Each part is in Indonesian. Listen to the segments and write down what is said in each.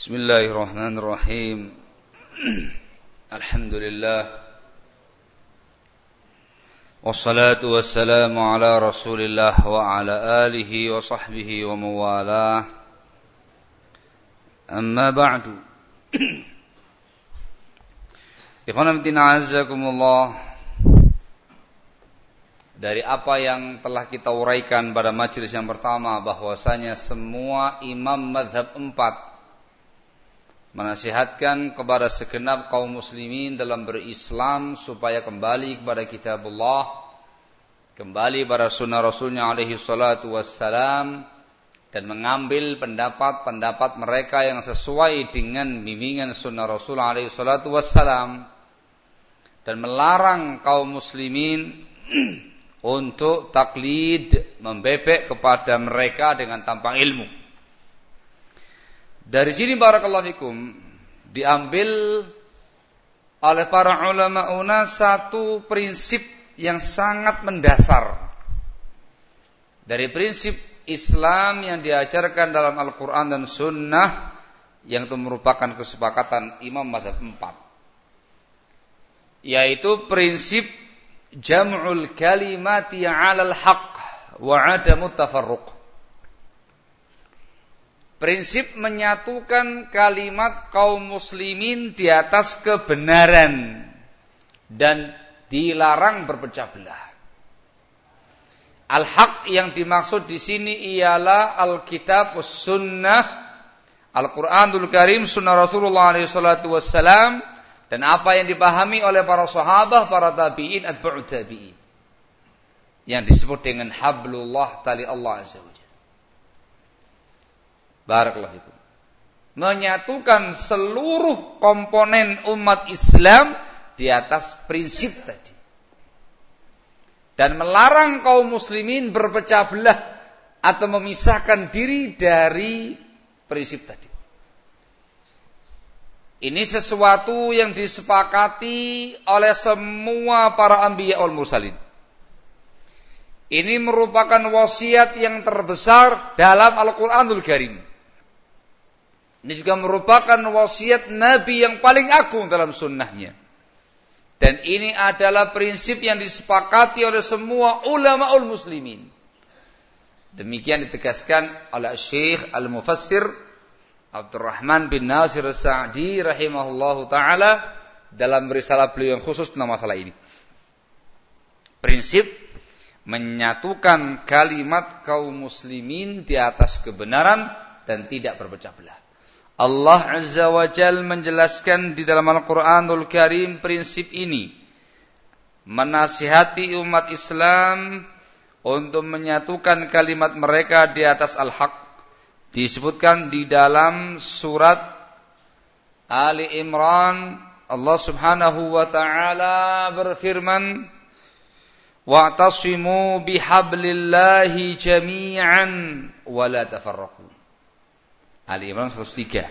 بسم الله الرحمن الرحيم الحمد لله والصلاة والسلام على رسول الله وعلى آله وصحبه وموالاه أما بعد إخوانا عزكم الله dari apa yang telah kita uraikan pada majelis yang pertama bahwasanya semua imam madhab empat menasihatkan kepada segenap kaum muslimin dalam berislam supaya kembali kepada kitabullah kembali pada sunnah rasulnya alaihi salatu wassalam dan mengambil pendapat-pendapat mereka yang sesuai dengan bimbingan sunnah rasul alaihi salatu wassalam dan melarang kaum muslimin untuk taklid membebek kepada mereka dengan tanpa ilmu dari sini barakallahu fikum diambil oleh para ulama una satu prinsip yang sangat mendasar. Dari prinsip Islam yang diajarkan dalam Al-Quran dan Sunnah yang itu merupakan kesepakatan Imam Madhab 4 yaitu prinsip jam'ul kalimati 'alal haqq wa 'adamu tafarruq Prinsip menyatukan kalimat kaum muslimin di atas kebenaran dan dilarang berpecah belah. Al-haq yang dimaksud di sini ialah Alkitab Sunnah, Al-Quranul Karim, Sunnah Rasulullah SAW, dan apa yang dipahami oleh para sahabat, para tabi'in, atba'u tabi'in. Yang disebut dengan hablullah tali Allah Azza Barakallahu itu. Menyatukan seluruh komponen umat Islam di atas prinsip tadi. Dan melarang kaum muslimin berpecah belah atau memisahkan diri dari prinsip tadi. Ini sesuatu yang disepakati oleh semua para anbiya wal mursalin. Ini merupakan wasiat yang terbesar dalam Al-Quranul Karim. Ini juga merupakan wasiat Nabi yang paling agung dalam sunnahnya. Dan ini adalah prinsip yang disepakati oleh semua ulama ul muslimin. Demikian ditegaskan oleh Syekh Al-Mufassir Abdurrahman bin Nasir Sa'di rahimahullahu taala dalam risalah beliau yang khusus tentang masalah ini. Prinsip menyatukan kalimat kaum muslimin di atas kebenaran dan tidak berpecah belah. Allah Azza wa Jal menjelaskan di dalam Al-Quranul Karim prinsip ini. Menasihati umat Islam untuk menyatukan kalimat mereka di atas al-haq. Disebutkan di dalam surat Ali Imran. Allah subhanahu wa ta'ala berfirman. Wa'tasimu bihablillahi jami'an wa la tafarraku. Ali Imran 103.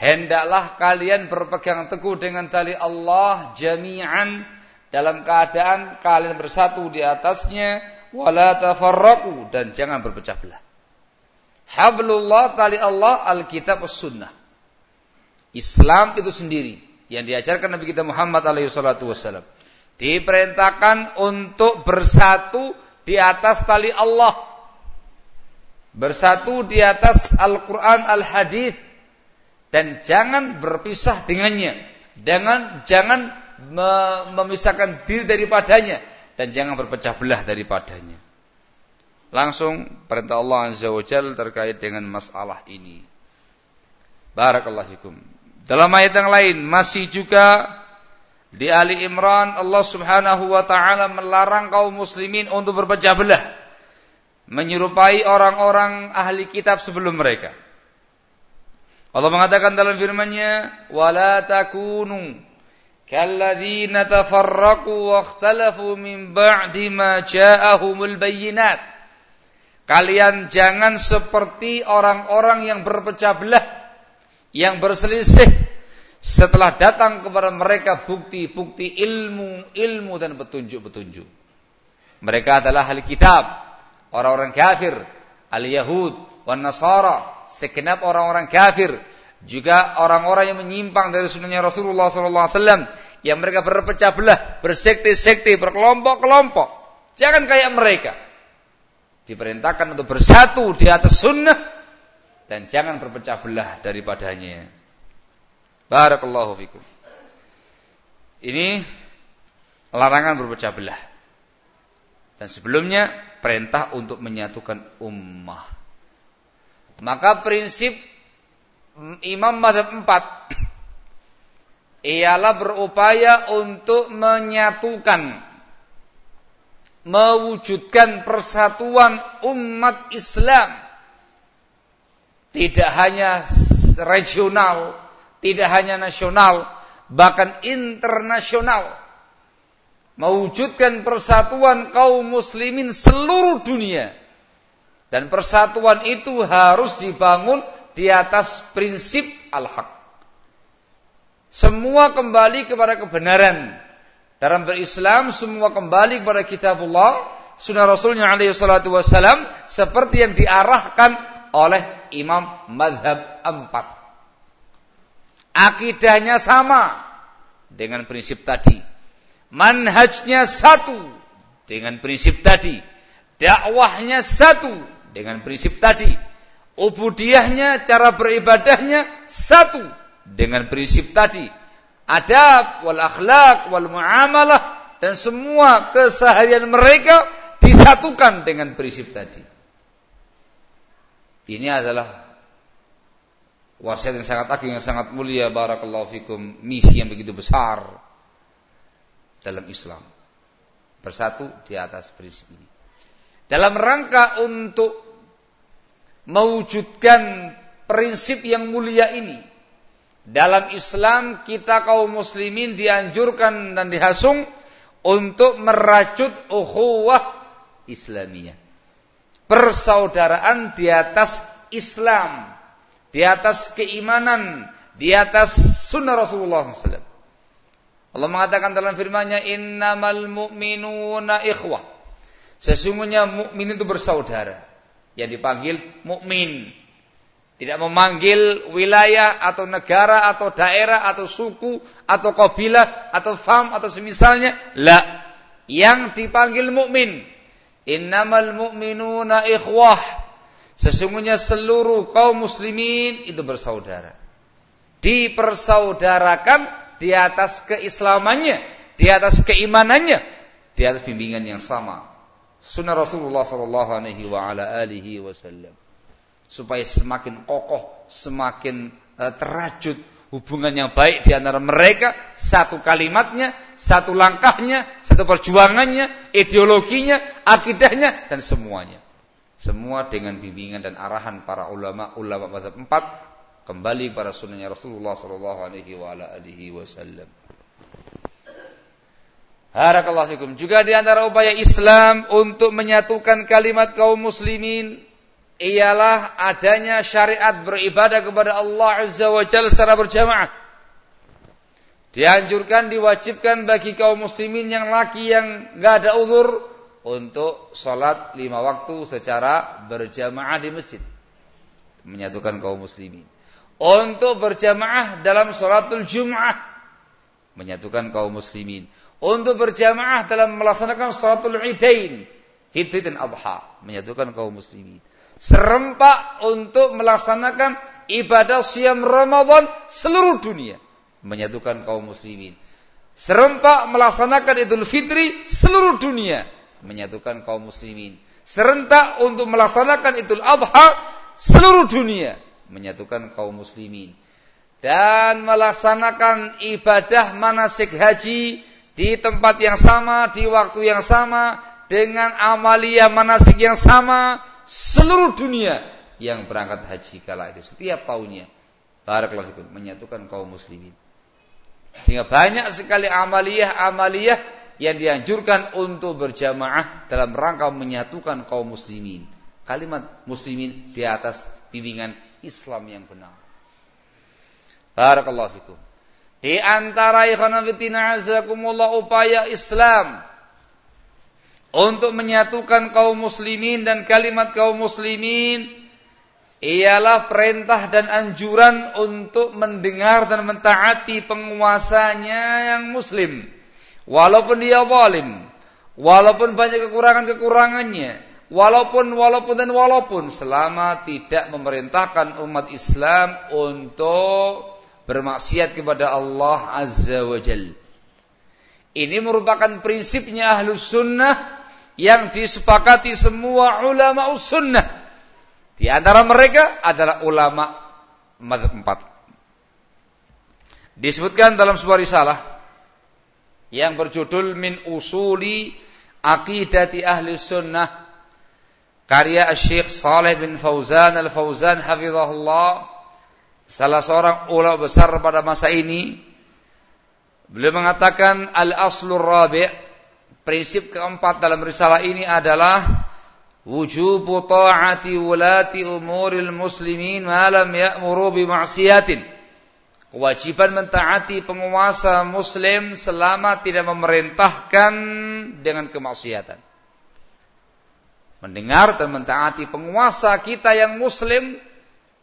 Hendaklah kalian berpegang teguh dengan tali Allah jami'an dalam keadaan kalian bersatu di atasnya wala tafarraqu dan jangan berpecah belah. Hablullah tali Allah Alkitab Sunnah. Islam itu sendiri yang diajarkan Nabi kita Muhammad alaihi wasallam. Diperintahkan untuk bersatu di atas tali Allah bersatu di atas Al-Quran Al-Hadith. Dan jangan berpisah dengannya. Dengan jangan memisahkan diri daripadanya. Dan jangan berpecah belah daripadanya. Langsung perintah Allah Azza wa Jal terkait dengan masalah ini. Barakallahu fikum. Dalam ayat yang lain masih juga di Ali Imran Allah Subhanahu wa taala melarang kaum muslimin untuk berpecah belah menyerupai orang-orang ahli kitab sebelum mereka. Allah mengatakan dalam firman-Nya, "Wala takunu kalladzina tafarraqu wa ikhtalafu min ba'di ma ja'ahumul bayyinat." Kalian jangan seperti orang-orang yang berpecah belah, yang berselisih setelah datang kepada mereka bukti-bukti ilmu, ilmu dan petunjuk-petunjuk. Mereka adalah ahli kitab, orang-orang kafir, al-Yahud, wan Nasara, segenap orang-orang kafir juga orang-orang yang menyimpang dari sunnahnya Rasulullah SAW yang mereka berpecah belah, bersekte-sekte, berkelompok-kelompok. Jangan kayak mereka. Diperintahkan untuk bersatu di atas sunnah dan jangan berpecah belah daripadanya. Barakallahu fikum. Ini larangan berpecah belah. Dan sebelumnya perintah untuk menyatukan ummah. Maka prinsip Imam Madhab 4 ialah berupaya untuk menyatukan mewujudkan persatuan umat Islam tidak hanya regional, tidak hanya nasional, bahkan internasional mewujudkan persatuan kaum muslimin seluruh dunia. Dan persatuan itu harus dibangun di atas prinsip al-haq. Semua kembali kepada kebenaran. Dalam berislam semua kembali kepada kitabullah, sunnah Rasulnya alaihi salatu wassalam seperti yang diarahkan oleh Imam Madhab empat. Akidahnya sama dengan prinsip tadi manhajnya satu dengan prinsip tadi, dakwahnya satu dengan prinsip tadi, ubudiyahnya, cara beribadahnya satu dengan prinsip tadi, adab wal akhlak wal muamalah dan semua keseharian mereka disatukan dengan prinsip tadi. Ini adalah wasiat yang sangat agung yang sangat mulia. Barakallahu fikum. Misi yang begitu besar dalam Islam. Bersatu di atas prinsip ini. Dalam rangka untuk mewujudkan prinsip yang mulia ini. Dalam Islam kita kaum muslimin dianjurkan dan dihasung untuk merajut ukhuwah Islamiyah. Persaudaraan di atas Islam, di atas keimanan, di atas sunnah Rasulullah SAW. Allah mengatakan dalam firman-Nya innamal mu'minuna ikhwah. Sesungguhnya mukmin itu bersaudara. Yang dipanggil mukmin. Tidak memanggil wilayah atau negara atau daerah atau suku atau kabilah atau fam atau semisalnya. La. Yang dipanggil mukmin. Innamal mu'minuna ikhwah. Sesungguhnya seluruh kaum muslimin itu bersaudara. Dipersaudarakan di atas keislamannya, di atas keimanannya, di atas bimbingan yang sama. Sunnah Rasulullah sallallahu alaihi wasallam. Supaya semakin kokoh, semakin uh, terajut hubungan yang baik di antara mereka, satu kalimatnya, satu langkahnya, satu perjuangannya, ideologinya, akidahnya dan semuanya. Semua dengan bimbingan dan arahan para ulama ulama mazhab empat kembali pada sunnahnya Rasulullah sallallahu alaihi wa wasallam. Harakallahu. Juga di antara upaya Islam untuk menyatukan kalimat kaum muslimin ialah adanya syariat beribadah kepada Allah Azza wa Jalla secara berjamaah. Dianjurkan, diwajibkan bagi kaum muslimin yang laki yang nggak ada uzur untuk sholat lima waktu secara berjamaah di masjid. Menyatukan kaum muslimin untuk berjamaah dalam sholatul Jum'ah. Menyatukan kaum muslimin. Untuk berjamaah dalam melaksanakan sholatul Idain. Fitri dan Adha. Menyatukan kaum muslimin. Serempak untuk melaksanakan ibadah siam Ramadan seluruh dunia. Menyatukan kaum muslimin. Serempak melaksanakan Idul Fitri seluruh dunia. Menyatukan kaum muslimin. Serentak untuk melaksanakan Idul Adha seluruh dunia menyatukan kaum muslimin dan melaksanakan ibadah manasik haji di tempat yang sama, di waktu yang sama, dengan amalia manasik yang sama seluruh dunia yang berangkat haji kala itu setiap tahunnya. Barakallahu menyatukan kaum muslimin. Sehingga banyak sekali amaliyah-amaliyah yang dianjurkan untuk berjamaah dalam rangka menyatukan kaum muslimin. Kalimat muslimin di atas bimbingan Islam yang benar. Barakallahu fikum. Di antara ikhwan fillah azakumullah upaya Islam untuk menyatukan kaum muslimin dan kalimat kaum muslimin ialah perintah dan anjuran untuk mendengar dan mentaati penguasanya yang muslim. Walaupun dia zalim, walaupun banyak kekurangan-kekurangannya, walaupun walaupun dan walaupun selama tidak memerintahkan umat Islam untuk bermaksiat kepada Allah Azza wa Jal. Ini merupakan prinsipnya ahlus sunnah yang disepakati semua ulama sunnah di antara mereka adalah ulama mazhab empat. Disebutkan dalam sebuah risalah yang berjudul Min Usuli Aqidati Ahli Sunnah karya Syekh Saleh bin Fauzan Al-Fauzan hafizahullah salah seorang ulama besar pada masa ini beliau mengatakan al-aslur rabi' prinsip keempat dalam risalah ini adalah wujubu ta'ati wulati umuril muslimin ma lam ya'muru bi ma'siyatin. Kewajiban mentaati penguasa muslim selama tidak memerintahkan dengan kemaksiatan. Mendengar dan mentaati penguasa kita yang muslim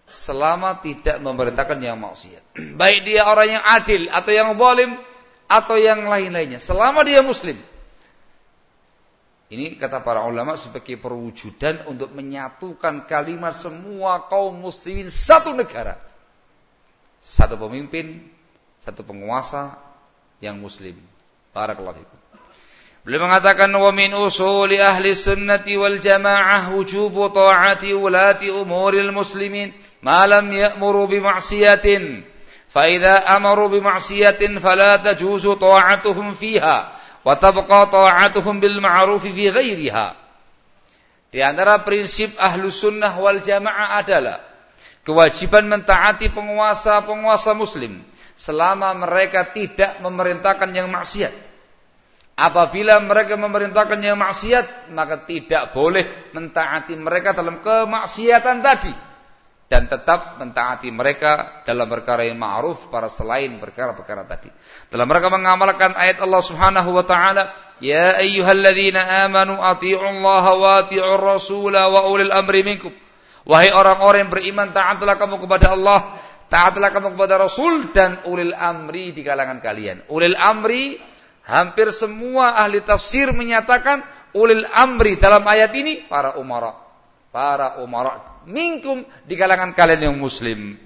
selama tidak memerintahkan yang maksiat. Baik dia orang yang adil atau yang zalim atau yang lain-lainnya. Selama dia muslim. Ini kata para ulama sebagai perwujudan untuk menyatukan kalimat semua kaum muslimin satu negara. Satu pemimpin, satu penguasa yang muslim. Barakallahu fikum. Beliau mengatakan wa min usuli ahli sunnati wal jamaah wujubu ta'ati ulati umuril muslimin ma lam ya'muru bi ma'siyatin. Fa idza amaru bi ma'siyatin fala tajuzu ta'atuhum fiha wa tabqa ta'atuhum bil ma'ruf fi ghairiha. Di antara prinsip ahlu sunnah wal jamaah adalah kewajiban mentaati penguasa-penguasa muslim selama mereka tidak memerintahkan yang maksiat. Apabila mereka memerintahkan yang maksiat, maka tidak boleh mentaati mereka dalam kemaksiatan tadi dan tetap mentaati mereka dalam perkara yang ma'ruf para selain perkara-perkara tadi. Dalam mereka mengamalkan ayat Allah Subhanahu wa taala, "Ya ayyuhalladzina amanu atti'ullaha wa atti'ur rasula wa ulil amri minkum." Wahai orang-orang yang beriman, taatlah kamu kepada Allah, taatlah kamu kepada Rasul dan ulil amri di kalangan kalian. Ulil amri hampir semua ahli tafsir menyatakan ulil amri dalam ayat ini para umara. Para umara minkum di kalangan kalian yang muslim.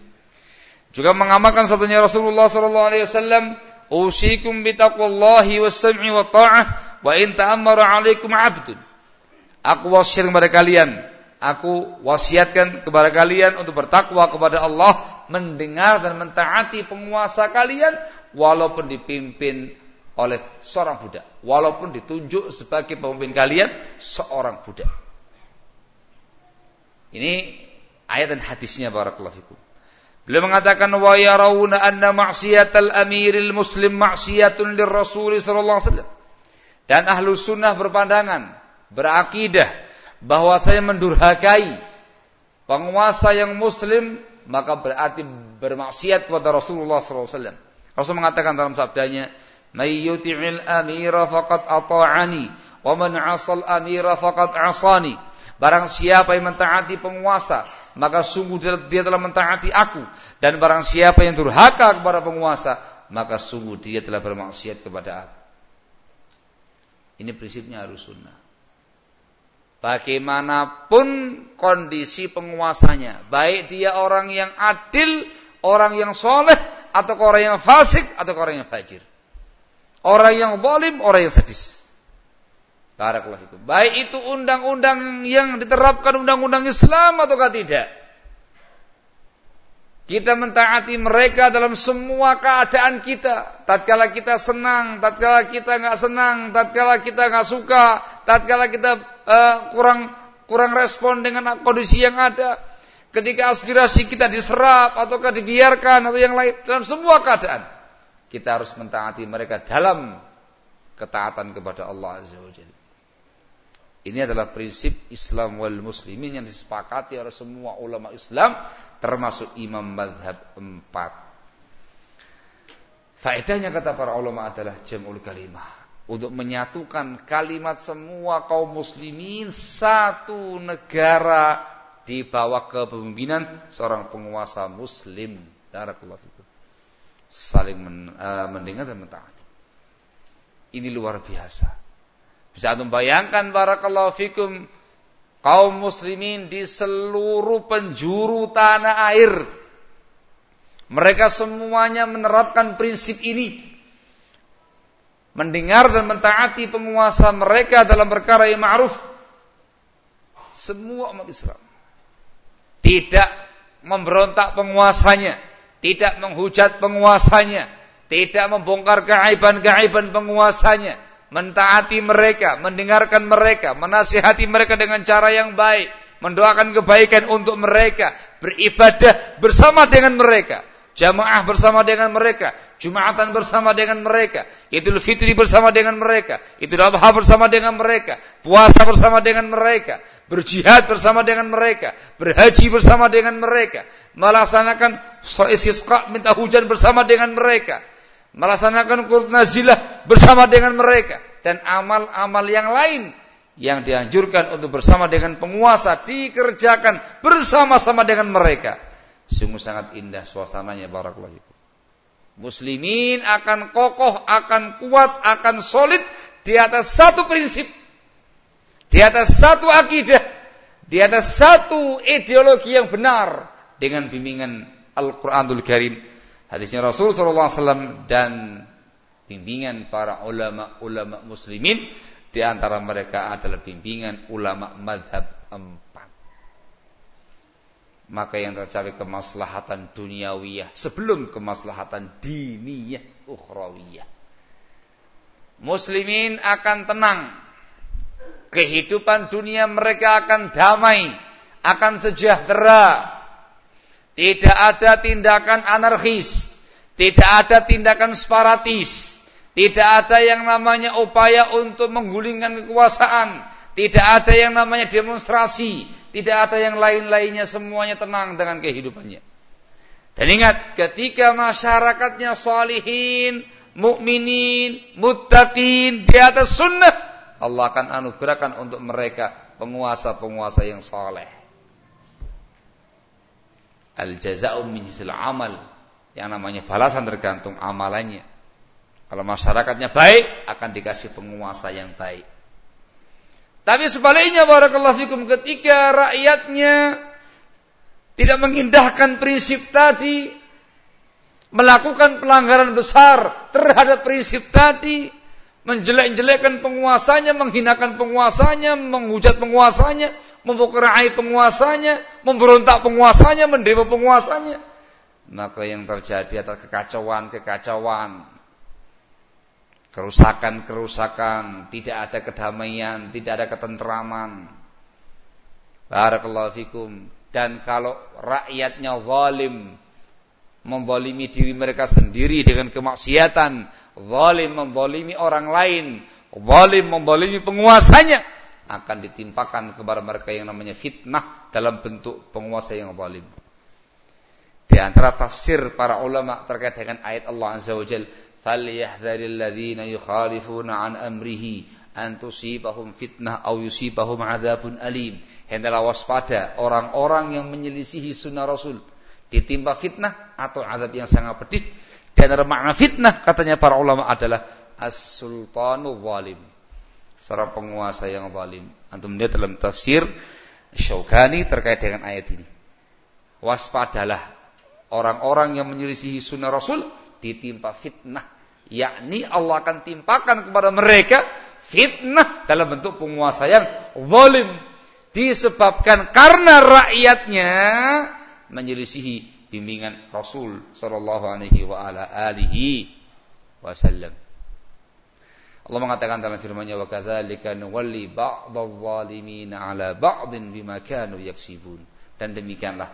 Juga mengamalkan sabdanya Rasulullah sallallahu alaihi wasallam, "Usikum bitaqwallahi was-sam'i wa ta'ah wa in ta'ammara 'alaikum 'abdun." Aku wasiat kepada kalian, aku wasiatkan kepada kalian untuk bertakwa kepada Allah, mendengar dan mentaati penguasa kalian walaupun dipimpin oleh seorang budak, walaupun ditunjuk sebagai pemimpin kalian seorang budak. Ini ayat dan hadisnya barakallahu fikum. Beliau mengatakan wa yarawna anna ma'siyatal amiril muslim ma'siyatun lirrasul sallallahu alaihi wasallam. Dan ahlu sunnah berpandangan, berakidah bahwa saya mendurhakai penguasa yang muslim maka berarti bermaksiat kepada Rasulullah sallallahu alaihi wasallam. Rasul mengatakan dalam sabdanya, "May yuti'il amira faqad ata'ani wa man 'asal amira faqad 'asani." Barang siapa yang mentaati penguasa, maka sungguh dia telah mentaati aku. Dan barang siapa yang durhaka kepada penguasa, maka sungguh dia telah bermaksiat kepada aku. Ini prinsipnya harus sunnah. Bagaimanapun kondisi penguasanya, baik dia orang yang adil, orang yang soleh, atau orang yang fasik, atau orang yang fajir. Orang yang zalim, orang yang sadis. Barakallahu itu. Baik itu undang-undang yang diterapkan undang-undang Islam ataukah tidak. Kita mentaati mereka dalam semua keadaan kita. Tatkala kita senang, tatkala kita nggak senang, tatkala kita nggak suka, tatkala kita uh, kurang kurang respon dengan kondisi yang ada. Ketika aspirasi kita diserap ataukah dibiarkan atau yang lain dalam semua keadaan. Kita harus mentaati mereka dalam ketaatan kepada Allah Azza wa Jalla. Ini adalah prinsip Islam wal muslimin yang disepakati oleh semua ulama Islam termasuk imam madhab empat. Faedahnya kata para ulama adalah jam'ul kalimah. Untuk menyatukan kalimat semua kaum muslimin satu negara di bawah kepemimpinan seorang penguasa muslim. Barakallahu. Saling men, uh, mendengar dan mentaati. Ini luar biasa. Bisa antum bayangkan barakallahu fikum kaum muslimin di seluruh penjuru tanah air. Mereka semuanya menerapkan prinsip ini. Mendengar dan mentaati penguasa mereka dalam perkara yang ma'ruf. Semua umat Islam. Tidak memberontak penguasanya. Tidak menghujat penguasanya. Tidak membongkar keaiban-keaiban penguasanya. Mentaati mereka, mendengarkan mereka, menasihati mereka dengan cara yang baik, mendoakan kebaikan untuk mereka, beribadah bersama dengan mereka, jamaah bersama dengan mereka, jumatan bersama dengan mereka, Idul Fitri bersama dengan mereka, Idul Adha bersama dengan mereka, puasa bersama dengan mereka, berjihad bersama dengan mereka, berhaji bersama dengan mereka, melaksanakan istisqa minta hujan bersama dengan mereka melaksanakan qunut bersama dengan mereka dan amal-amal yang lain yang dianjurkan untuk bersama dengan penguasa dikerjakan bersama-sama dengan mereka. Sungguh sangat indah suasananya barakallahu Muslimin akan kokoh, akan kuat, akan solid di atas satu prinsip. Di atas satu akidah, di atas satu ideologi yang benar dengan bimbingan Al-Qur'anul Karim hadisnya Rasul sallallahu alaihi wasallam dan bimbingan para ulama-ulama muslimin di antara mereka adalah bimbingan ulama madhab empat. Maka yang tercapai kemaslahatan duniawiyah sebelum kemaslahatan diniyah ukhrawiyah. Muslimin akan tenang. Kehidupan dunia mereka akan damai, akan sejahtera, tidak ada tindakan anarkis. Tidak ada tindakan separatis. Tidak ada yang namanya upaya untuk menggulingkan kekuasaan. Tidak ada yang namanya demonstrasi. Tidak ada yang lain-lainnya semuanya tenang dengan kehidupannya. Dan ingat ketika masyarakatnya salihin, mukminin, muttaqin di atas sunnah, Allah akan anugerahkan untuk mereka penguasa-penguasa yang saleh. Al jaza'u min amal. Yang namanya balasan tergantung amalannya. Kalau masyarakatnya baik, akan dikasih penguasa yang baik. Tapi sebaliknya barakallahu fikum ketika rakyatnya tidak mengindahkan prinsip tadi, melakukan pelanggaran besar terhadap prinsip tadi, menjelek-jelekkan penguasanya, menghinakan penguasanya, menghujat penguasanya, membukarai penguasanya, memberontak penguasanya, mendemo penguasanya. Maka yang terjadi adalah kekacauan-kekacauan, kerusakan-kerusakan, tidak ada kedamaian, tidak ada ketentraman. Barakallahu fikum. Dan kalau rakyatnya zalim, membolimi diri mereka sendiri dengan kemaksiatan, zalim membolimi orang lain, zalim membolimi penguasanya, akan ditimpakan kepada mereka yang namanya fitnah dalam bentuk penguasa yang zalim. Di antara tafsir para ulama terkait dengan ayat Allah Azza wa Jalla, "Falyahdharil ladzina yukhalifuna an amrihi an tusibahum fitnah aw yusibahum adzabun alim." Hendaklah waspada orang-orang yang menyelisihi sunnah Rasul ditimpa fitnah atau azab yang sangat pedih. Di antara makna fitnah katanya para ulama adalah as-sultanu zalim seorang penguasa yang zalim. Antum lihat dalam tafsir Syaukani terkait dengan ayat ini. Waspadalah orang-orang yang menyelisihi sunnah Rasul ditimpa fitnah. Yakni Allah akan timpakan kepada mereka fitnah dalam bentuk penguasa yang zalim. Disebabkan karena rakyatnya menyelisihi bimbingan Rasul sallallahu alaihi wa ala alihi wasallam. Allah mengatakan dalam firman-Nya wa kadzalika nuwalli ba'dadh-dhalimin 'ala ba'din bima kanu yaksibun. Dan demikianlah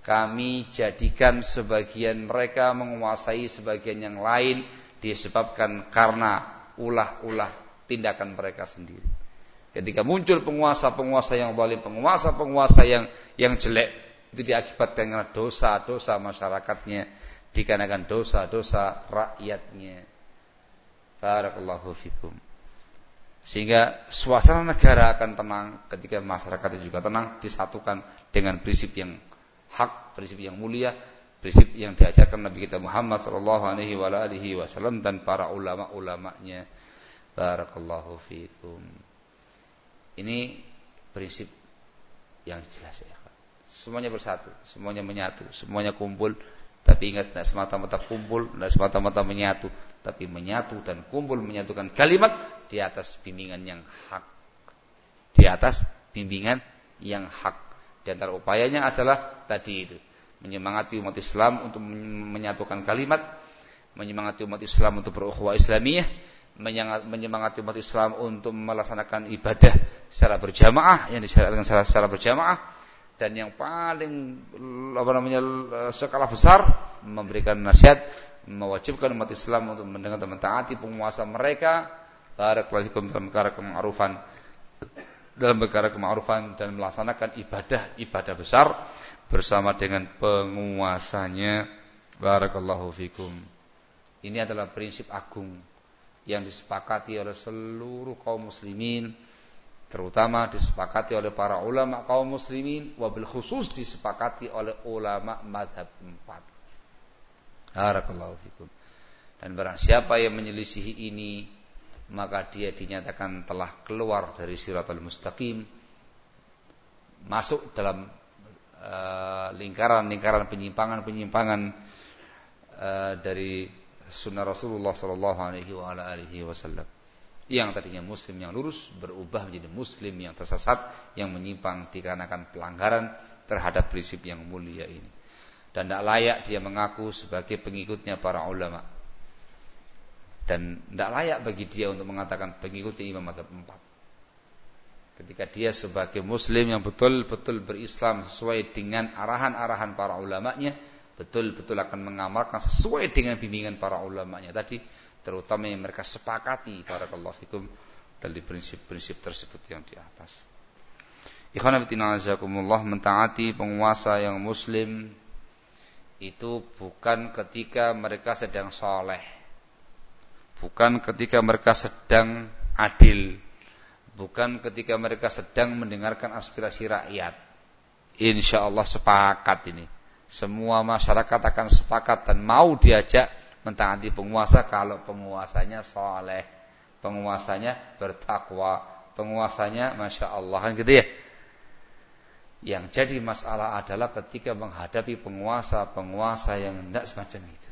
kami jadikan sebagian mereka menguasai sebagian yang lain disebabkan karena ulah-ulah tindakan mereka sendiri. Ketika muncul penguasa-penguasa yang zalim, penguasa-penguasa yang yang jelek, itu diakibatkan karena dosa-dosa masyarakatnya, dikarenakan dosa-dosa rakyatnya. Barakallahu fikum. Sehingga suasana negara akan tenang ketika masyarakat juga tenang disatukan dengan prinsip yang hak, prinsip yang mulia, prinsip yang diajarkan Nabi kita Muhammad sallallahu alaihi wasallam dan para ulama-ulamanya. Barakallahu fiikum. Ini prinsip yang jelas ya. Semuanya bersatu, semuanya menyatu, semuanya kumpul. Tapi ingat, tidak semata-mata kumpul, tidak semata-mata menyatu, tapi menyatu dan kumpul menyatukan kalimat di atas bimbingan yang hak. Di atas bimbingan yang hak. Di antara upayanya adalah tadi itu, menyemangati umat Islam untuk menyatukan kalimat, menyemangati umat Islam untuk berukhuwah Islamiyah, menyemangati umat Islam untuk melaksanakan ibadah secara berjamaah yang disyariatkan secara, secara berjamaah dan yang paling apa namanya skala besar memberikan nasihat mewajibkan umat Islam untuk mendengar dan mentaati penguasa mereka. Barakallahu dalam perkara kema'rufan dalam perkara kema'rufan dan melaksanakan ibadah-ibadah besar bersama dengan penguasanya. Barakallahu fikum. Ini adalah prinsip agung yang disepakati oleh seluruh kaum muslimin terutama disepakati oleh para ulama kaum muslimin wabil khusus disepakati oleh ulama madhab empat Barakallahu fikum dan barang siapa yang menyelisihi ini maka dia dinyatakan telah keluar dari siratul mustaqim masuk dalam eh, lingkaran-lingkaran penyimpangan-penyimpangan uh, dari sunnah Rasulullah Sallallahu Alaihi Wasallam. Yang tadinya Muslim yang lurus berubah menjadi Muslim yang tersesat, yang menyimpang dikarenakan pelanggaran terhadap prinsip yang mulia ini. Dan tidak layak dia mengaku sebagai pengikutnya para ulama. Dan tidak layak bagi dia untuk mengatakan pengikutnya Imam Madzhab empat. Ketika dia sebagai Muslim yang betul-betul berislam sesuai dengan arahan-arahan para ulamanya, betul-betul akan mengamalkan sesuai dengan bimbingan para ulamanya tadi terutama yang mereka sepakati para fikum dari prinsip-prinsip tersebut yang di atas. Ikhwan fillah mentaati penguasa yang muslim itu bukan ketika mereka sedang soleh, bukan ketika mereka sedang adil, bukan ketika mereka sedang mendengarkan aspirasi rakyat. Insya Allah sepakat ini. Semua masyarakat akan sepakat dan mau diajak mentaati penguasa kalau penguasanya soleh, penguasanya bertakwa, penguasanya masya Allah kan gitu ya. Yang jadi masalah adalah ketika menghadapi penguasa-penguasa yang tidak semacam itu.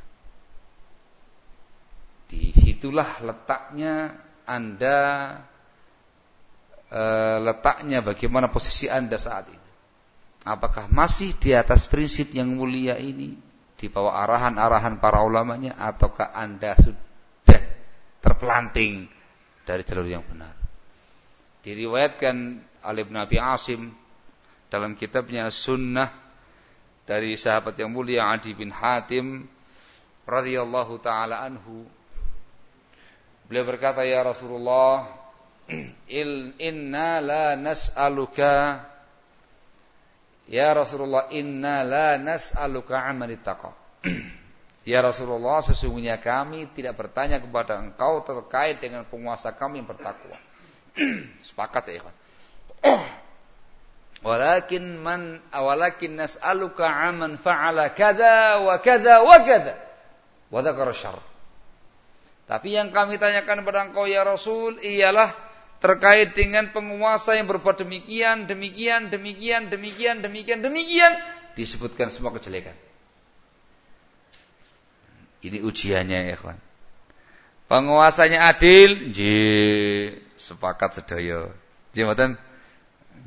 Di situlah letaknya anda e, letaknya bagaimana posisi anda saat itu. Apakah masih di atas prinsip yang mulia ini di bawah arahan-arahan para ulamanya ataukah Anda sudah terpelanting dari jalur yang benar? Diriwayatkan oleh Nabi Asim dalam kitabnya Sunnah dari sahabat yang mulia Adi bin Hatim radhiyallahu taala anhu beliau berkata ya Rasulullah inna la nas'aluka Ya Rasulullah inna la nas'aluka amalit taqwa. ya Rasulullah sesungguhnya kami tidak bertanya kepada engkau terkait dengan penguasa kami yang bertakwa. Sepakat ya ikhwan. Walakin man awalakin nas'aluka aman fa'ala kada wa kada wa kada. Wa dzakara syarr. Tapi yang kami tanyakan kepada engkau ya Rasul ialah terkait dengan penguasa yang berbuat demikian, demikian, demikian, demikian, demikian, demikian, disebutkan semua kejelekan. Ini ujiannya ya kawan. Penguasanya adil, j, sepakat sedaya. J, mboten?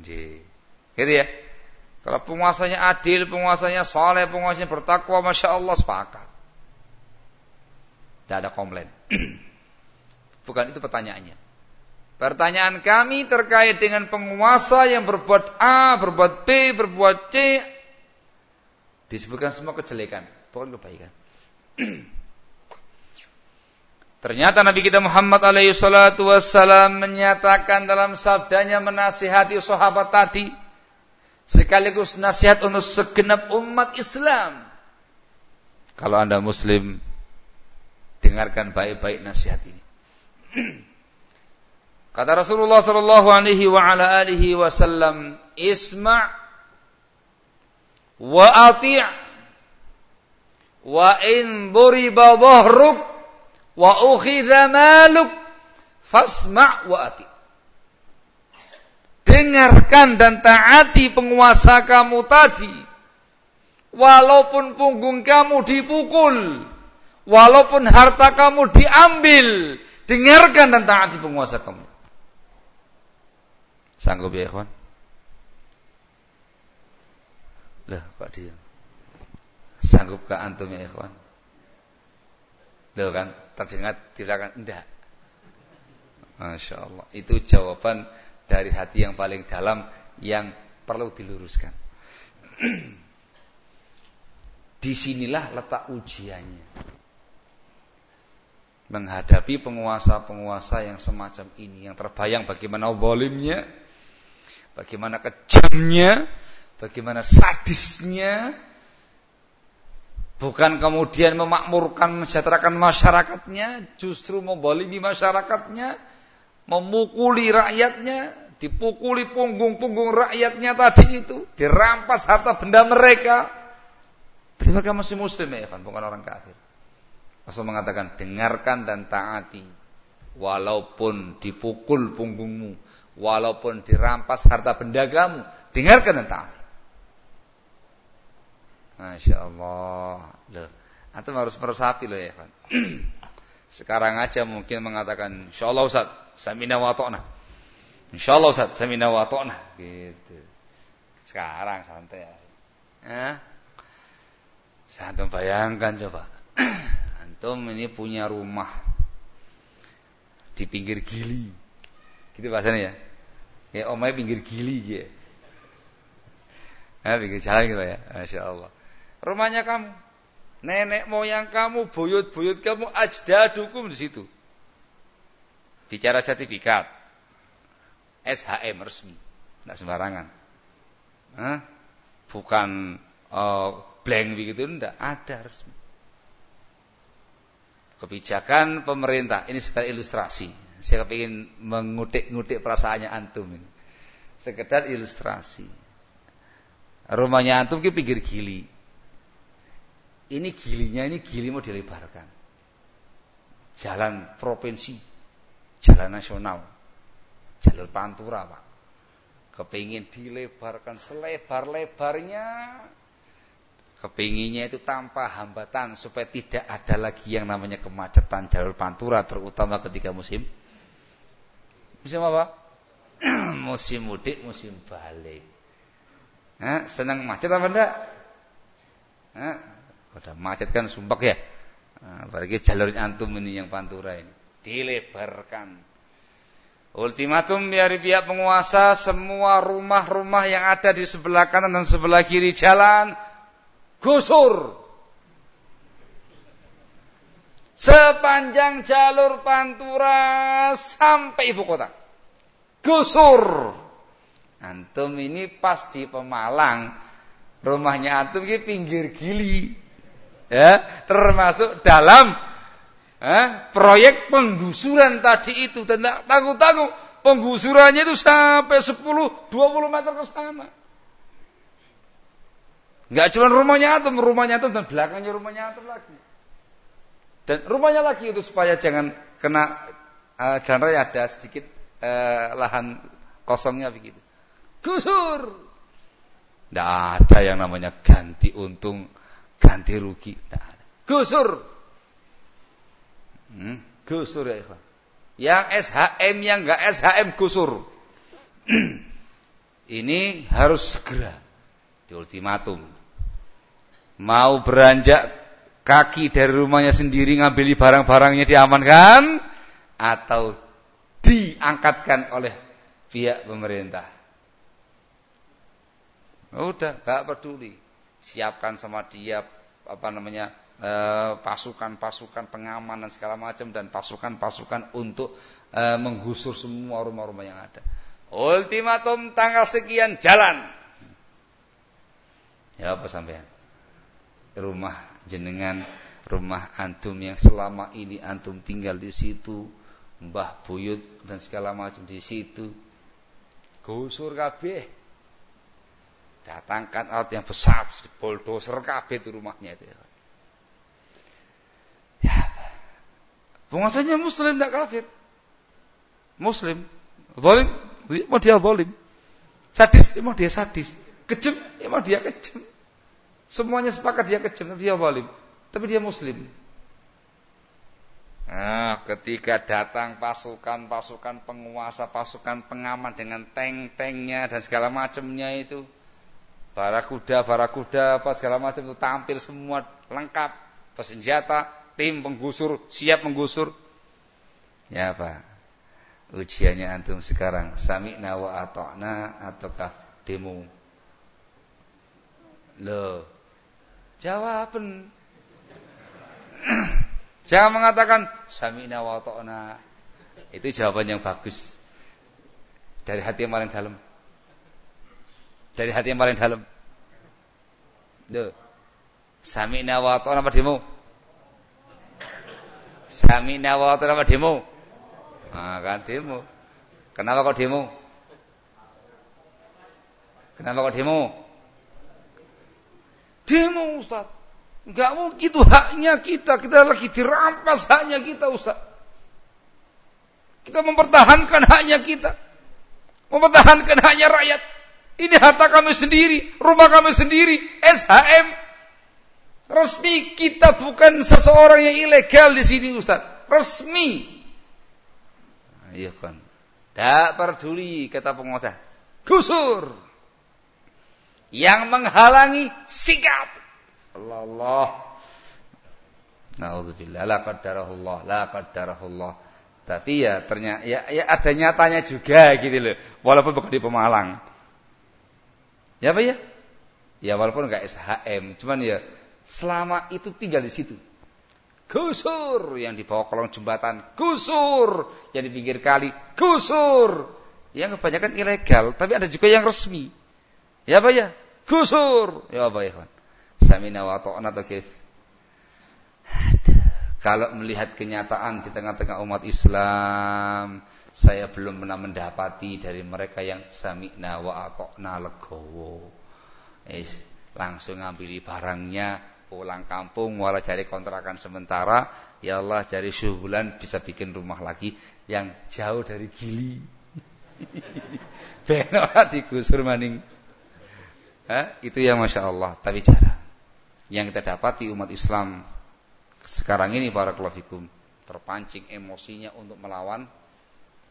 J. Gitu ya. Kalau penguasanya adil, penguasanya soleh, penguasanya bertakwa, masya Allah sepakat. Tidak ada komplain. Bukan itu pertanyaannya. Pertanyaan kami terkait dengan penguasa yang berbuat A, berbuat B, berbuat C. Disebutkan semua kejelekan, bukan kebaikan. Ternyata Nabi kita Muhammad alaihi salatu wassalam menyatakan dalam sabdanya menasihati sahabat tadi sekaligus nasihat untuk segenap umat Islam. Kalau Anda muslim dengarkan baik-baik nasihat ini. Kata Rasulullah sallallahu alaihi wa ala alihi wasallam, "Isma' wa ati' wa in duriba dhahruk wa ukhidha maluk fasma' wa ati'." Dengarkan dan taati penguasa kamu tadi. Walaupun punggung kamu dipukul, walaupun harta kamu diambil, dengarkan dan taati penguasa kamu. Sanggup ya ikhwan? Lah, Pak Dia. Sanggup ke antum ya ikhwan? Loh kan, terdengar tidak enggak. Masya Allah. Itu jawaban dari hati yang paling dalam yang perlu diluruskan. Di sinilah letak ujiannya. Menghadapi penguasa-penguasa yang semacam ini. Yang terbayang bagaimana zalimnya bagaimana kejamnya, bagaimana sadisnya, bukan kemudian memakmurkan, mensejahterakan masyarakatnya, justru membolimi masyarakatnya, memukuli rakyatnya, dipukuli punggung-punggung rakyatnya tadi itu, dirampas harta benda mereka. Mereka masih muslim ya kan, bukan orang kafir. Rasul mengatakan, dengarkan dan taati. Walaupun dipukul punggungmu, Walaupun dirampas harta benda kamu, dengarkan dan taati. Masya Allah. Loh, antum harus meresapi loh ya kan. Sekarang aja mungkin mengatakan, Insya Allah Ustaz, samina wa ta'na. Insya Allah Ustaz, samina wa ta'na. Gitu. Sekarang santai ya. Eh? Antum bayangkan coba. Antum ini punya rumah di pinggir gili. Gitu bahasanya ya. Ya omai pinggir gili ya. Nah, pinggir jalan gitu ya. Masya Allah. Rumahnya kamu. Nenek moyang kamu, buyut-buyut kamu, ajdadukum di situ. Bicara sertifikat. SHM resmi. Tidak sembarangan. Hah? Bukan uh, blank begitu, tidak. Ada resmi. Kebijakan pemerintah. Ini sekedar ilustrasi. Saya ingin mengutik-ngutik perasaannya antum ini. Sekedar ilustrasi. Rumahnya antum ke pinggir gili. Ini gilinya ini gili mau dilebarkan. Jalan provinsi, jalan nasional, jalur pantura pak. Kepingin dilebarkan selebar-lebarnya Kepinginnya itu tanpa hambatan supaya tidak ada lagi yang namanya kemacetan jalur pantura terutama ketika musim Musim apa? musim mudik, musim balik. Nah, senang macet apa enggak? Nah, udah macet kan sumpah ya. Nah, apalagi jalur antum ini yang pantura ini dilebarkan. Ultimatum dari pihak penguasa semua rumah-rumah yang ada di sebelah kanan dan sebelah kiri jalan gusur. Sepanjang jalur pantura sampai ibu kota gusur. Antum ini pas di Pemalang, rumahnya antum ini pinggir gili. Ya, termasuk dalam eh, proyek penggusuran tadi itu dan tak tanggung-tanggung penggusurannya itu sampai 10 20 meter ke sana. Enggak cuma rumahnya antum, rumahnya antum dan belakangnya rumahnya antum lagi. Dan rumahnya lagi itu supaya jangan kena uh, jalan raya ada sedikit eh, lahan kosongnya begitu. Gusur. Tidak ada yang namanya ganti untung, ganti rugi. Tidak ada. Gusur. Hmm, gusur ya ikhwan. Yang SHM yang enggak SHM gusur. Ini harus segera di ultimatum. Mau beranjak kaki dari rumahnya sendiri ngambil barang-barangnya diamankan atau diangkatkan oleh pihak pemerintah. Udah, gak peduli. Siapkan sama dia apa namanya eh, pasukan-pasukan pengamanan segala macam dan pasukan-pasukan untuk e, menggusur semua rumah-rumah yang ada. Ultimatum tanggal sekian jalan. Ya apa sampean? Rumah jenengan, rumah antum yang selama ini antum tinggal di situ Mbah buyut dan segala macam di situ. Gusur kabeh. Datangkan alat yang besar, bulldozer kabeh itu rumahnya itu. Ya. Penguasanya muslim tidak kafir. Muslim. Zalim, mau dia zalim. Sadis, emang dia sadis. Kejam, emang dia kejam. Semuanya sepakat dia kejam, tapi dia zalim. Tapi dia muslim. Nah, ketika datang pasukan-pasukan penguasa, pasukan pengaman dengan tank-tanknya dan segala macamnya itu, barakuda, barakuda, apa segala macam itu tampil semua lengkap, bersenjata, tim penggusur, siap menggusur. Ya apa? Ujiannya antum sekarang, sami'na wa ata'na ataukah demo? Loh, jawaban Jangan mengatakan sami'na wa ta'na. Itu jawaban yang bagus. Dari hati yang paling dalam. Dari hati yang paling dalam. Duh. Sami'na wa ta'na apa demo? Sami'na wa ta'na apa kan demo. Kenapa kok demo? Kenapa kok demo? Demo Ustaz. Enggak mungkin itu haknya kita. Kita lagi dirampas haknya kita Ustaz. Kita mempertahankan haknya kita. Mempertahankan haknya rakyat. Ini harta kami sendiri. Rumah kami sendiri. SHM. Resmi kita bukan seseorang yang ilegal di sini Ustaz. Resmi. Nah, iya kan. Tidak peduli kata penguasa. Gusur. Yang menghalangi sikap Allah Allah. Nauzubillah la qaddarahullah, la qaddarahullah. Tapi ya ternyata ya, ya ada nyatanya juga gitu loh. Walaupun bukan di Pemalang. Ya apa ya? Ya walaupun enggak SHM, cuman ya selama itu tinggal di situ. Gusur yang di bawah kolong jembatan, gusur yang di pinggir kali, gusur. Yang kebanyakan ilegal, tapi ada juga yang resmi. Ya apa ya? Gusur. Ya apa ya? Samina wa ta'na? Kalau melihat kenyataan di tengah-tengah umat Islam, saya belum pernah mendapati dari mereka yang sami'na wa ata'na legowo. Eh, langsung ngambil barangnya, pulang kampung, walau cari kontrakan sementara, ya Allah cari syuhulan bisa bikin rumah lagi yang jauh dari gili. Benar digusur maning. Hah? Itu ya Masya Allah. Tapi cara yang kita dapati umat Islam sekarang ini para terpancing emosinya untuk melawan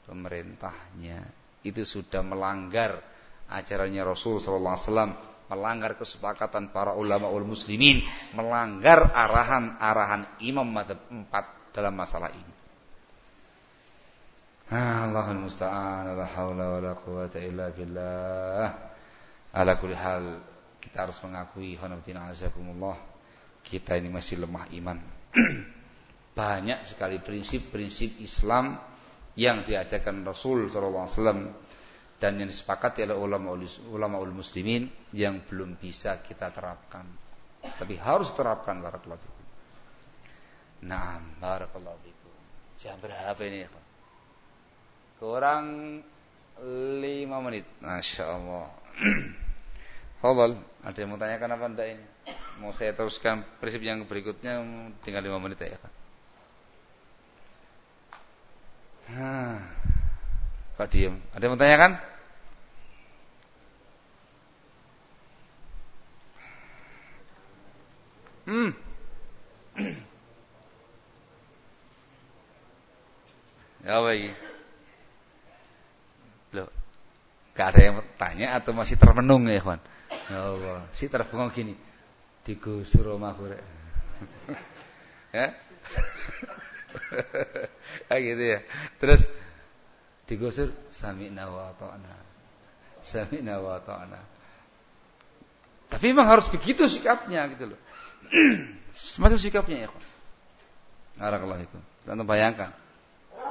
pemerintahnya. Itu sudah melanggar ajarannya Rasul sallallahu alaihi wasallam melanggar kesepakatan para ulama ul muslimin melanggar arahan-arahan imam madhab empat dalam masalah ini. Allahul musta'an la haula wala quwata illa billah. Ala kulli hal kita harus mengakui khonaftina azakumullah kita ini masih lemah iman. Banyak sekali prinsip-prinsip Islam yang diajarkan Rasul wasallam dan yang disepakati oleh ulama ulama muslimin yang belum bisa kita terapkan. Tapi harus terapkan barakallahu fikum. Naam, barakallahu fikum. Jam berapa ini ya, Kurang lima menit. Masya Allah. Fadal, ada yang mau tanyakan apa enggak ini? Mau saya teruskan prinsip yang berikutnya tinggal 5 menit ya, Pak. Hah. Pak diem. Ada yang mau tanyakan? Hmm. ya baik. Loh. Gak ada yang tanya atau masih termenung ya, kawan? Ya Allah, si terbengong gini. Digusur omahku rek. ya? Kayak gitu ya. Terus digusur sami'na wa ta'na. Sami'na wa ta'na. Tapi memang harus begitu sikapnya gitu loh. Semacam sikapnya ya, Barakallahu itu. Antum bayangkan.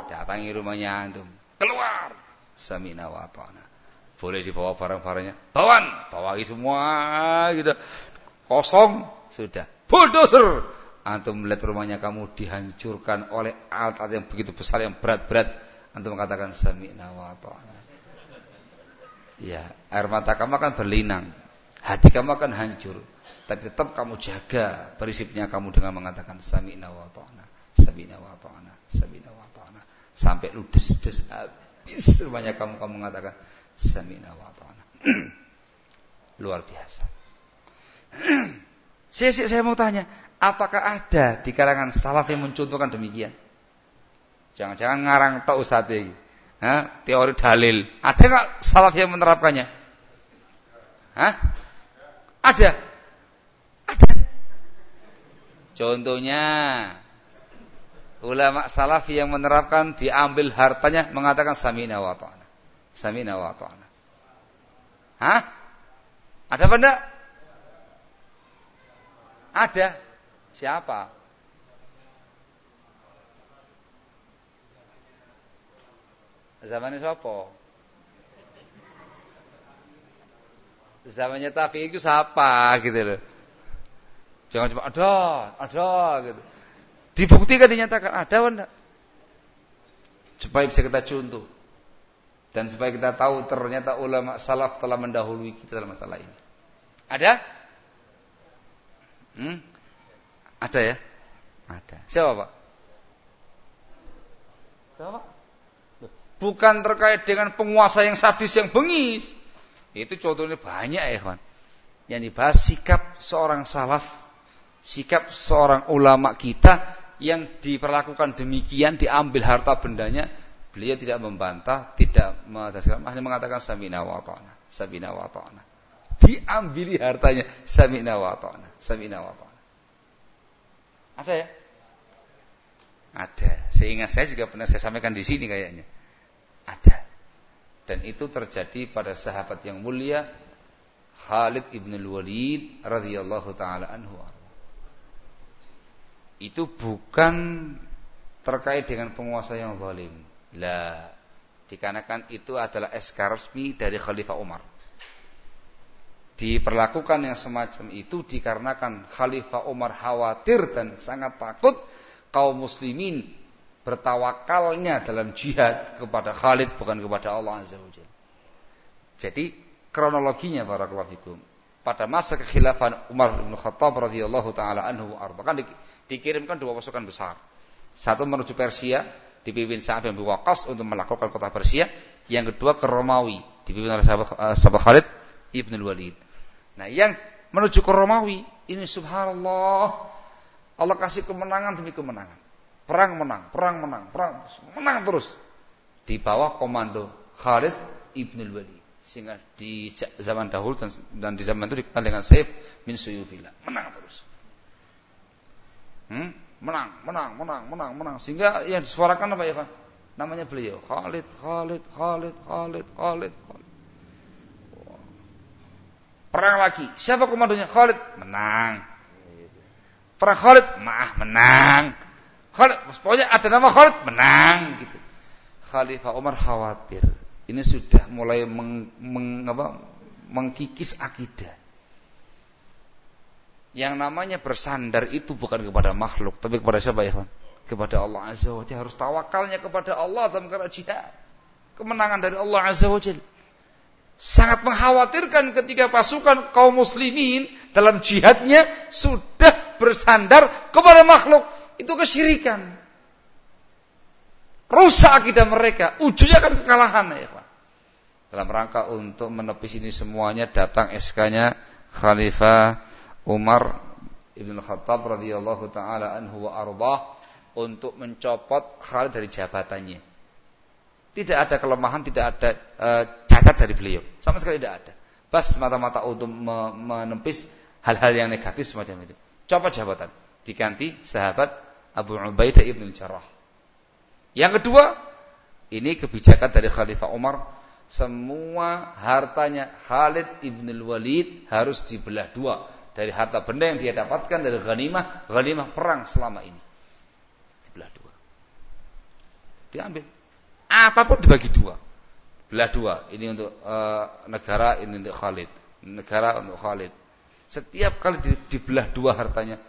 Datangi rumahnya antum. Keluar. Sami'na wa ta'na boleh dibawa barang-barangnya. Bawan, bawahi semua gitu. Kosong sudah. Bulldozer antum melihat rumahnya kamu dihancurkan oleh alat-alat yang begitu besar yang berat-berat, antum mengatakan sami'na wa ta'ana. Ya, air mata kamu akan berlinang, hati kamu akan hancur, tapi tetap kamu jaga prinsipnya kamu dengan mengatakan sami'na wa ta'ana, sami'na wa sami'na wa. Sampai ludes-des habis rumahnya kamu kamu mengatakan sami'na wa ta'ana. Luar biasa. saya, saya mau tanya, apakah ada di kalangan salaf yang mencontohkan demikian? Jangan-jangan ngarang tok Ustaz ini. Hah? Teori dalil. Ada nggak salaf yang menerapkannya? Hah? Ada. Ada. Contohnya ulama salaf yang menerapkan diambil hartanya mengatakan samina wa ta'ana. Samina wa ta'ana. Hah? Ada apa enggak? Ada. Siapa? Zamannya siapa? Zamannya Tafi itu siapa gitu loh. Jangan cuma ada, ada gitu. Dibuktikan dinyatakan ada enggak? Supaya bisa kita contoh. Dan supaya kita tahu ternyata ulama salaf telah mendahului kita dalam masalah ini. Ada? Hmm? Ada ya? Ada. Siapa Pak? Siapa? Bukan terkait dengan penguasa yang sadis yang bengis. Itu contohnya banyak ya kawan. Yang dibahas sikap seorang salaf, sikap seorang ulama kita yang diperlakukan demikian, diambil harta bendanya, beliau tidak membantah, tidak hanya mengatakan samina wa ta'ana, samina wa ta'ana. Diambili hartanya samina wa ta'ana, samina wa ta'ana. Ada ya? Ada. Seingat saya juga pernah saya sampaikan di sini kayaknya. Ada. Dan itu terjadi pada sahabat yang mulia Khalid ibn al-Walid radhiyallahu taala anhu. Itu bukan terkait dengan penguasa yang zalim. Lah, dikarenakan itu adalah SK dari Khalifah Umar. Diperlakukan yang semacam itu dikarenakan Khalifah Umar khawatir dan sangat takut kaum muslimin bertawakalnya dalam jihad kepada Khalid bukan kepada Allah Azza wa Jadi kronologinya para fikum. Pada masa kekhilafan Umar bin Khattab radhiyallahu taala anhu arba kan dikirimkan dua pasukan besar. Satu menuju Persia dipimpin Sa'ad bin Waqqas untuk melakukan kota Persia, yang kedua ke Romawi dipimpin oleh sahabat, sahabat Khalid ibn Walid. Nah, yang menuju ke Romawi ini subhanallah Allah kasih kemenangan demi kemenangan. Perang menang, perang menang, perang menang terus. Di bawah komando Khalid ibn Walid. Sehingga di zaman dahulu dan, dan di zaman itu dikenal dengan Saif min Suyufillah. Menang terus. Hmm? Menang, menang, menang, menang, menang. Sehingga yang disuarakan apa ya Pak? Namanya beliau Khalid, Khalid, Khalid, Khalid, Khalid, Khalid. Perang lagi. Siapa komandonya? Khalid. Menang. Perang Khalid. Mah, menang. Khalid. Pokoknya ada nama Khalid. Menang. Gitu. Khalifah Umar khawatir. Ini sudah mulai meng, meng, apa, mengkikis akidah. Yang namanya bersandar itu bukan kepada makhluk, tapi kepada siapa ya, Kepada Allah Azza wa Jalla. Harus tawakalnya kepada Allah dalam kerajaan. Kemenangan dari Allah Azza wa Jalla sangat mengkhawatirkan ketika pasukan kaum muslimin dalam jihadnya sudah bersandar kepada makhluk. Itu kesyirikan. Rusak akidah mereka. Ujungnya akan kekalahan. Ya, Dalam rangka untuk menepis ini semuanya datang SK-nya Khalifah Umar Ibn Khattab radhiyallahu taala anhu wa ardah untuk mencopot Khalid dari jabatannya. Tidak ada kelemahan, tidak ada e, cacat dari beliau. Sama sekali tidak ada. Bas semata-mata untuk menepis hal-hal yang negatif semacam itu. Copot jabatan. Diganti sahabat Abu Ubaidah ibn Jarrah. Yang kedua, ini kebijakan dari Khalifah Umar. Semua hartanya Khalid ibn Walid harus dibelah dua. Dari harta benda yang dia dapatkan dari ghanimah, ghanimah perang selama ini. Dibelah dua. Diambil apa pun dibagi dua. Belah dua. Ini untuk uh, negara, ini untuk Khalid. Negara untuk Khalid. Setiap kali dibelah dua hartanya,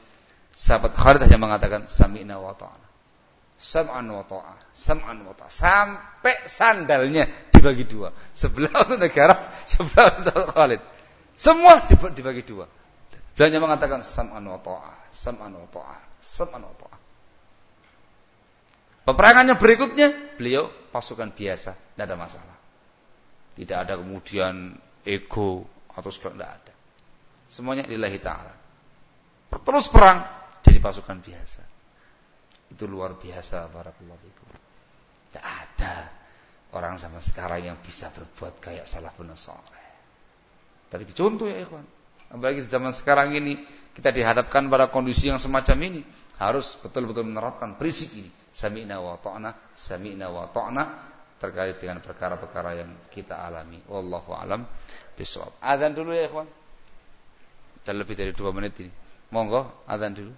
Sahabat Khalid hanya mengatakan sami'na wa ta'ana. Sam'an wa ta'ah, sam'an wa ta'ah. Sampai sandalnya dibagi dua. Sebelah untuk negara, sebelah untuk Khalid. Semua dibagi dua. Beliau hanya mengatakan sam'an wa ta'ah, sam'an wa ta'ah, sam'an wa ta'ah. Peperangannya berikutnya, beliau pasukan biasa, tidak ada masalah. Tidak ada kemudian ego atau segala tidak ada. Semuanya lillahi ta'ala. Terus perang jadi pasukan biasa. Itu luar biasa para fikum. Tidak ada orang sama sekarang yang bisa berbuat kayak salah soleh. Tapi contoh ya ikhwan. Apalagi di zaman sekarang ini kita dihadapkan pada kondisi yang semacam ini harus betul-betul menerapkan prinsip ini sami'na wa ta'na sami'na wa ta'na terkait dengan perkara-perkara yang kita alami. Wallahu alam bisawab. Adzan dulu ya ikhwan. Sudah lebih dari dua menit ini. Monggo adzan dulu